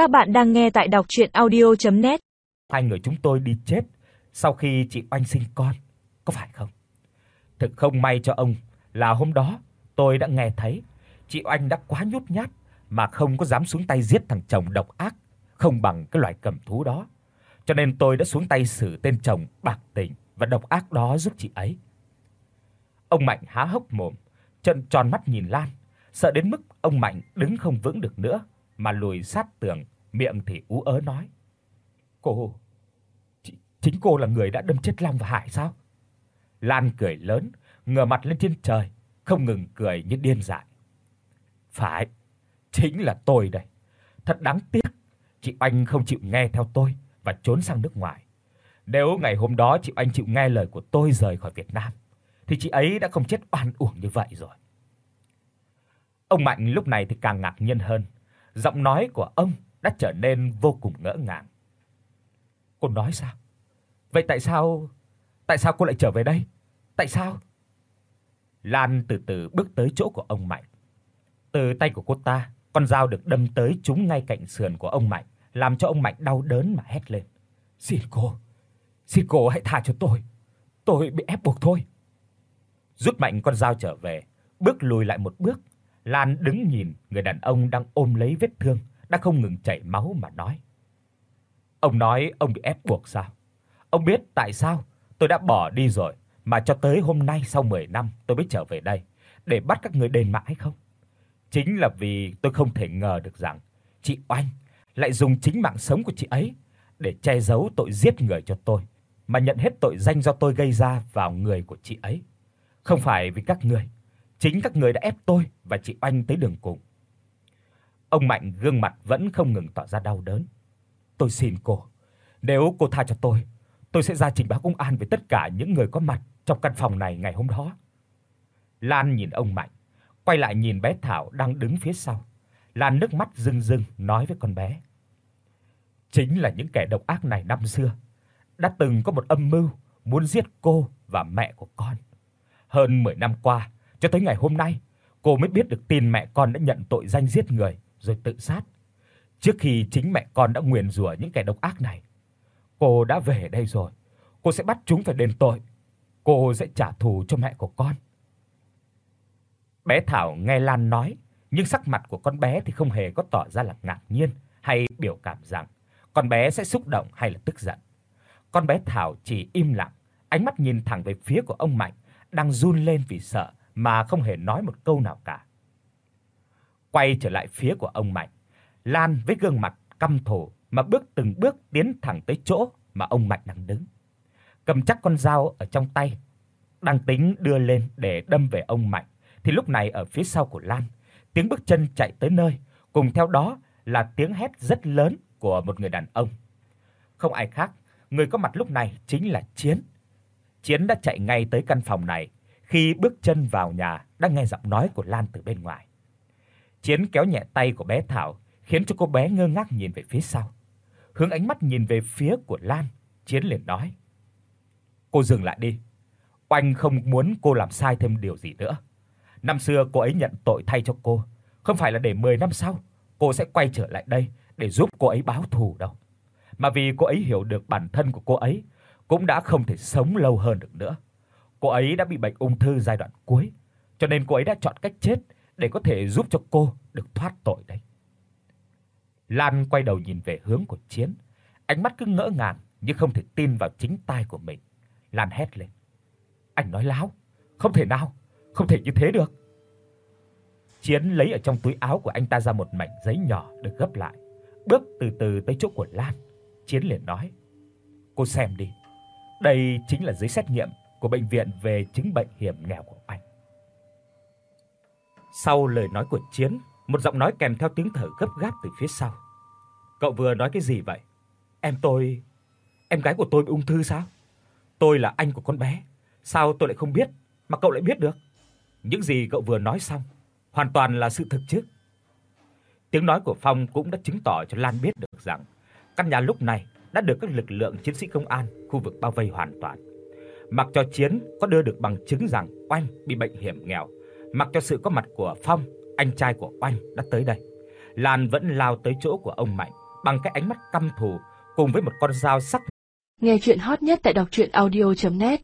Các bạn đang nghe tại đọc audio net Hai người chúng tôi đi chết sau khi chị Oanh sinh con, có phải không? Thực không may cho ông là hôm đó tôi đã nghe thấy chị Oanh đã quá nhút nhát mà không có dám xuống tay giết thằng chồng độc ác không bằng cái loại cầm thú đó. Cho nên tôi đã xuống tay xử tên chồng bạc tình và độc ác đó giúp chị ấy. Ông Mạnh há hốc mồm, trợn tròn mắt nhìn Lan, sợ đến mức ông Mạnh đứng không vững được nữa mà lùi sát tường, miệng thì ú ớ nói: "Cô chính cô là người đã đâm chết Long và Hải sao?" Lan cười lớn, ngửa mặt lên trên trời, không ngừng cười như điên dại. "Phải, chính là tôi đây. Thật đáng tiếc, chị Anh không chịu nghe theo tôi và trốn sang nước ngoài. Nếu ngày hôm đó chị Anh chịu nghe lời của tôi rời khỏi Việt Nam thì chị ấy đã không chết oan uổng như vậy rồi." Ông Mạnh lúc này thì càng ngạc nhiên hơn, giọng nói của ông đã trở nên vô cùng ngỡ ngàng. "Cô nói sao? Vậy tại sao tại sao cô lại trở về đây? Tại sao?" Lan từ từ bước tới chỗ của ông Mạnh. Từ tay của cô ta, con dao được đâm tới trúng ngay cạnh sườn của ông Mạnh, làm cho ông Mạnh đau đớn mà hét lên. "Xin cô, xin cô hãy tha cho tôi. Tôi bị ép buộc thôi." Rút mạnh con dao trở về, bước lùi lại một bước, Lan đứng nhìn người đàn ông đang ôm lấy vết thương đã không ngừng chảy máu mà nói. Ông nói ông bị ép buộc sao? Ông biết tại sao tôi đã bỏ đi rồi mà cho tới hôm nay sau 10 năm tôi mới trở về đây để bắt các người đền mạng hay không? Chính là vì tôi không thể ngờ được rằng chị Oanh lại dùng chính mạng sống của chị ấy để che giấu tội giết người cho tôi, mà nhận hết tội danh do tôi gây ra vào người của chị ấy. Không phải vì các người, chính các người đã ép tôi và chị Oanh tới đường cùng. Ông Mạnh gương mặt vẫn không ngừng tỏ ra đau đớn. Tôi xin cô, nếu cô tha cho tôi, tôi sẽ ra trình báo công an với tất cả những người có mặt trong căn phòng này ngày hôm đó. Lan nhìn ông Mạnh, quay lại nhìn bé Thảo đang đứng phía sau. Lan nước mắt rưng rưng nói với con bé: "Chính là những kẻ độc ác này năm xưa đã từng có một âm mưu muốn giết cô và mẹ của con. Hơn 10 năm qua, cho tới ngày hôm nay, cô mới biết được tin mẹ con đã nhận tội danh giết người rồi tự sát. Trước khi chính mẹ con đã nguyền rủa những kẻ độc ác này. Cô đã về đây rồi, cô sẽ bắt chúng phải đền tội. Cô sẽ trả thù cho mẹ của con." Bé Thảo nghe Lan nói, nhưng sắc mặt của con bé thì không hề có tỏ ra là ngạc nhiên hay biểu cảm rằng con bé sẽ xúc động hay là tức giận. Con bé Thảo chỉ im lặng, ánh mắt nhìn thẳng về phía của ông Mạnh đang run lên vì sợ mà không hề nói một câu nào cả. Quay trở lại phía của ông Mạnh, Lan với gương mặt căm thù mà bước từng bước tiến thẳng tới chỗ mà ông Mạnh đang đứng. Cầm chắc con dao ở trong tay, đang tính đưa lên để đâm về ông Mạnh thì lúc này ở phía sau của Lan, tiếng bước chân chạy tới nơi, cùng theo đó là tiếng hét rất lớn của một người đàn ông. Không ai khác, người có mặt lúc này chính là Chiến. Chiến đã chạy ngay tới căn phòng này, khi bước chân vào nhà đã nghe giọng nói của Lan từ bên ngoài. Chiến kéo nhẹ tay của bé Thảo, khiến cho cô bé ngơ ngác nhìn về phía sau. Hướng ánh mắt nhìn về phía của Lan, Chiến liền nói: "Cô dừng lại đi. Oanh không muốn cô làm sai thêm điều gì nữa. Năm xưa cô ấy nhận tội thay cho cô, không phải là để 10 năm sau cô sẽ quay trở lại đây để giúp cô ấy báo thù đâu. Mà vì cô ấy hiểu được bản thân của cô ấy cũng đã không thể sống lâu hơn được nữa. Cô ấy đã bị bệnh ung thư giai đoạn cuối, cho nên cô ấy đã chọn cách chết để có thể giúp cho cô được thoát tội đấy. Lan quay đầu nhìn về hướng của Chiến, ánh mắt cứ ngỡ ngàng như không thể tin vào chính tai của mình. Lan hét lên: "Anh nói láo, không thể nào, không thể như thế được." Chiến lấy ở trong túi áo của anh ta ra một mảnh giấy nhỏ được gấp lại, bước từ từ tới chỗ của Lan. Chiến liền nói: "Cô xem đi. Đây chính là giấy xét nghiệm của bệnh viện về chứng bệnh hiểm nghèo của anh." Sau lời nói của Chiến, một giọng nói kèm theo tiếng thở gấp gáp từ phía sau. "Cậu vừa nói cái gì vậy? Em tôi, em gái của tôi bị ung thư sao? Tôi là anh của con bé, sao tôi lại không biết mà cậu lại biết được?" Những gì cậu vừa nói xong hoàn toàn là sự thực chứ? Tiếng nói của Phong cũng đã chứng tỏ cho Lan biết được rằng căn nhà lúc này đã được các lực lượng chiến sĩ công an khu vực bao vây hoàn toàn. Mặc cho Chiến có đưa được bằng chứng rằng Oanh bị bệnh hiểm nghèo, mặc cho sự có mặt của Phong, anh trai của Oanh đã tới đây, Lan vẫn lao tới chỗ của ông Mạnh bằng cái ánh mắt căm thù cùng với một con dao sắc. Nghe truyện hot nhất tại doctruyenaudio.net